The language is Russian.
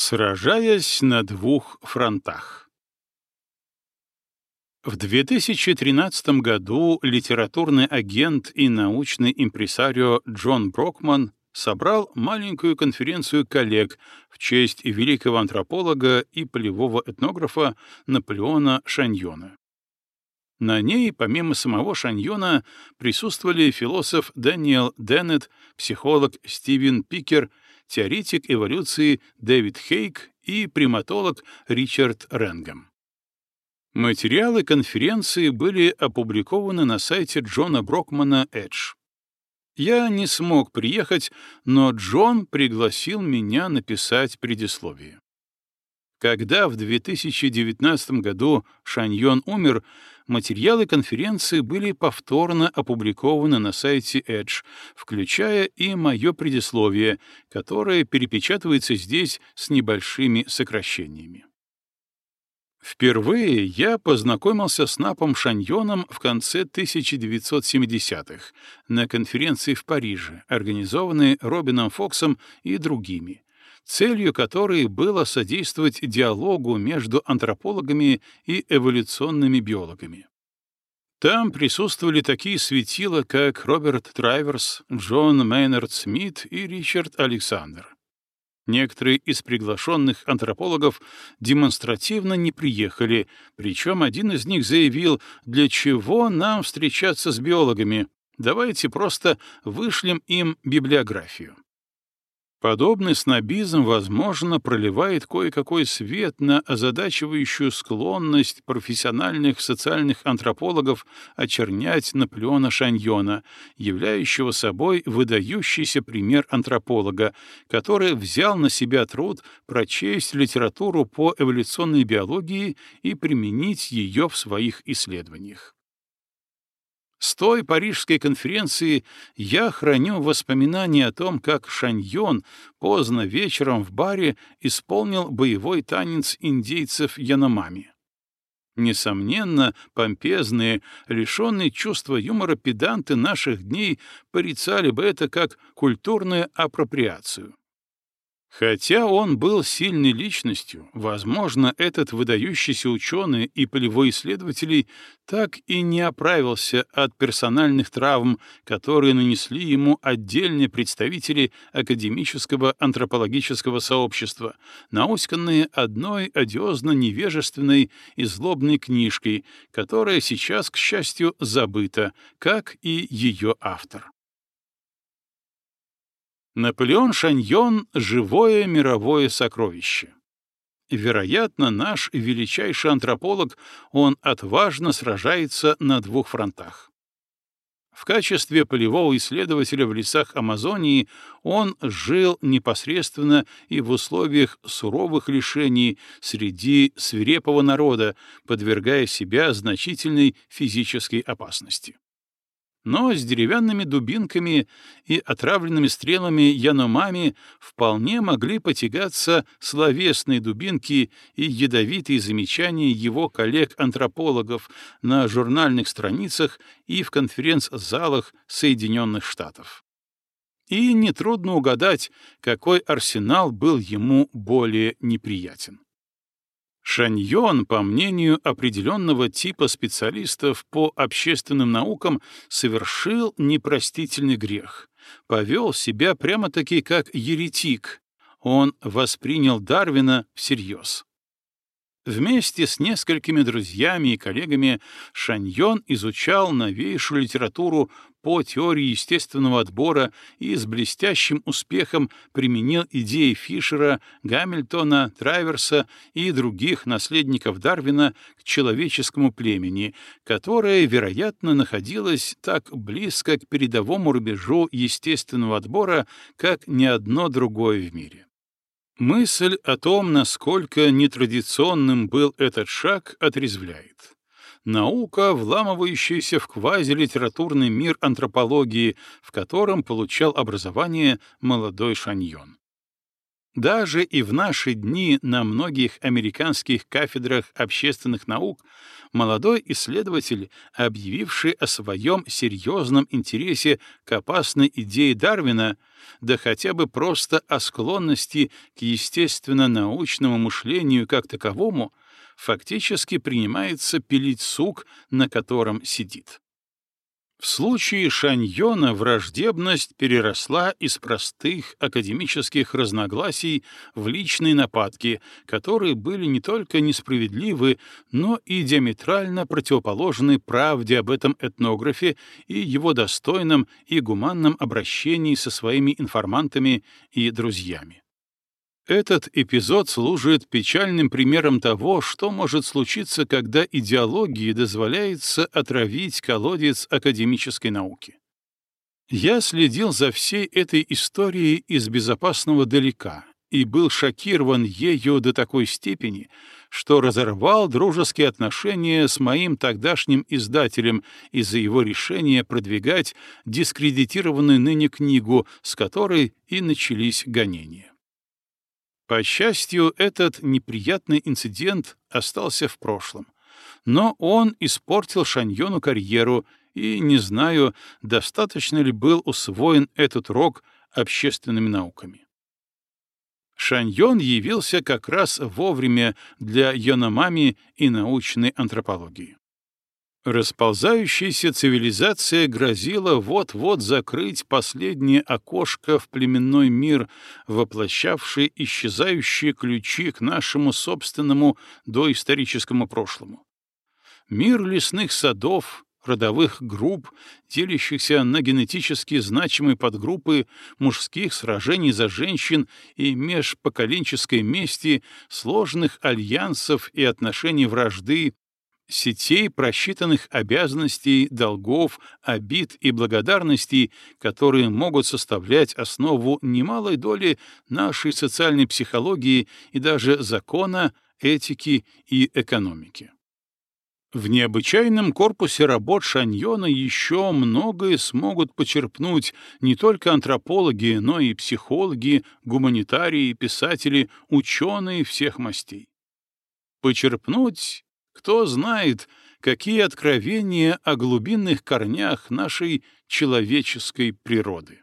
Сражаясь на двух фронтах. В 2013 году литературный агент и научный импресарио Джон Брокман собрал маленькую конференцию коллег в честь великого антрополога и полевого этнографа Наполеона Шаньона. На ней, помимо самого Шаньона, присутствовали философ Дэниел Деннет, психолог Стивен Пикер, теоретик эволюции Дэвид Хейк и приматолог Ричард Ренгем. Материалы конференции были опубликованы на сайте Джона Брокмана Edge. Я не смог приехать, но Джон пригласил меня написать предисловие. Когда в 2019 году Шаньон умер, материалы конференции были повторно опубликованы на сайте Edge, включая и мое предисловие, которое перепечатывается здесь с небольшими сокращениями. Впервые я познакомился с Напом Шаньоном в конце 1970-х на конференции в Париже, организованной Робином Фоксом и другими, целью которой было содействовать диалогу между антропологами и эволюционными биологами. Там присутствовали такие светила, как Роберт Трайверс, Джон Мейнард Смит и Ричард Александр. Некоторые из приглашенных антропологов демонстративно не приехали, причем один из них заявил, для чего нам встречаться с биологами, давайте просто вышлем им библиографию. Подобный снобизм, возможно, проливает кое-какой свет на озадачивающую склонность профессиональных социальных антропологов очернять Наполеона Шаньона, являющего собой выдающийся пример антрополога, который взял на себя труд прочесть литературу по эволюционной биологии и применить ее в своих исследованиях. С той парижской конференции я храню воспоминания о том, как Шаньон поздно вечером в баре исполнил боевой танец индейцев Яномами. Несомненно, помпезные, лишенные чувства юмора педанты наших дней порицали бы это как культурную апроприацию. Хотя он был сильной личностью, возможно, этот выдающийся ученый и полевой исследователь так и не оправился от персональных травм, которые нанесли ему отдельные представители академического антропологического сообщества, науськанные одной одиозно-невежественной и злобной книжкой, которая сейчас, к счастью, забыта, как и ее автор. Наполеон Шаньон — живое мировое сокровище. Вероятно, наш величайший антрополог, он отважно сражается на двух фронтах. В качестве полевого исследователя в лесах Амазонии он жил непосредственно и в условиях суровых лишений среди свирепого народа, подвергая себя значительной физической опасности но с деревянными дубинками и отравленными стрелами яномами вполне могли потягаться словесные дубинки и ядовитые замечания его коллег-антропологов на журнальных страницах и в конференц-залах Соединенных Штатов. И нетрудно угадать, какой арсенал был ему более неприятен. Шаньон, по мнению определенного типа специалистов по общественным наукам, совершил непростительный грех. Повел себя прямо-таки как еретик. Он воспринял Дарвина всерьез. Вместе с несколькими друзьями и коллегами Шаньон изучал новейшую литературу по теории естественного отбора и с блестящим успехом применил идеи Фишера, Гамильтона, Траверса и других наследников Дарвина к человеческому племени, которое, вероятно, находилось так близко к передовому рубежу естественного отбора, как ни одно другое в мире. Мысль о том, насколько нетрадиционным был этот шаг, отрезвляет. Наука, вламывающаяся в квазилитературный мир антропологии, в котором получал образование молодой Шаньон. Даже и в наши дни на многих американских кафедрах общественных наук молодой исследователь, объявивший о своем серьезном интересе к опасной идее Дарвина, да хотя бы просто о склонности к естественно-научному мышлению как таковому, фактически принимается пилить сук, на котором сидит. В случае Шаньона враждебность переросла из простых академических разногласий в личные нападки, которые были не только несправедливы, но и диаметрально противоположны правде об этом этнографе и его достойном и гуманном обращении со своими информантами и друзьями. Этот эпизод служит печальным примером того, что может случиться, когда идеологии дозволяется отравить колодец академической науки. Я следил за всей этой историей из безопасного далека и был шокирован ею до такой степени, что разорвал дружеские отношения с моим тогдашним издателем из-за его решения продвигать дискредитированную ныне книгу, с которой и начались гонения. По счастью, этот неприятный инцидент остался в прошлом. Но он испортил Шаньону карьеру, и не знаю, достаточно ли был усвоен этот рок общественными науками. Шаньон явился как раз вовремя для Йономами и научной антропологии. Расползающаяся цивилизация грозила вот-вот закрыть последнее окошко в племенной мир, воплощавший исчезающие ключи к нашему собственному доисторическому прошлому. Мир лесных садов, родовых групп, делящихся на генетически значимые подгруппы мужских сражений за женщин и межпоколенческой мести, сложных альянсов и отношений вражды, сетей просчитанных обязанностей, долгов, обид и благодарностей, которые могут составлять основу немалой доли нашей социальной психологии и даже закона, этики и экономики. В необычайном корпусе работ Шаньона еще многое смогут почерпнуть не только антропологи, но и психологи, гуманитарии, писатели, ученые всех мастей. Почерпнуть кто знает, какие откровения о глубинных корнях нашей человеческой природы.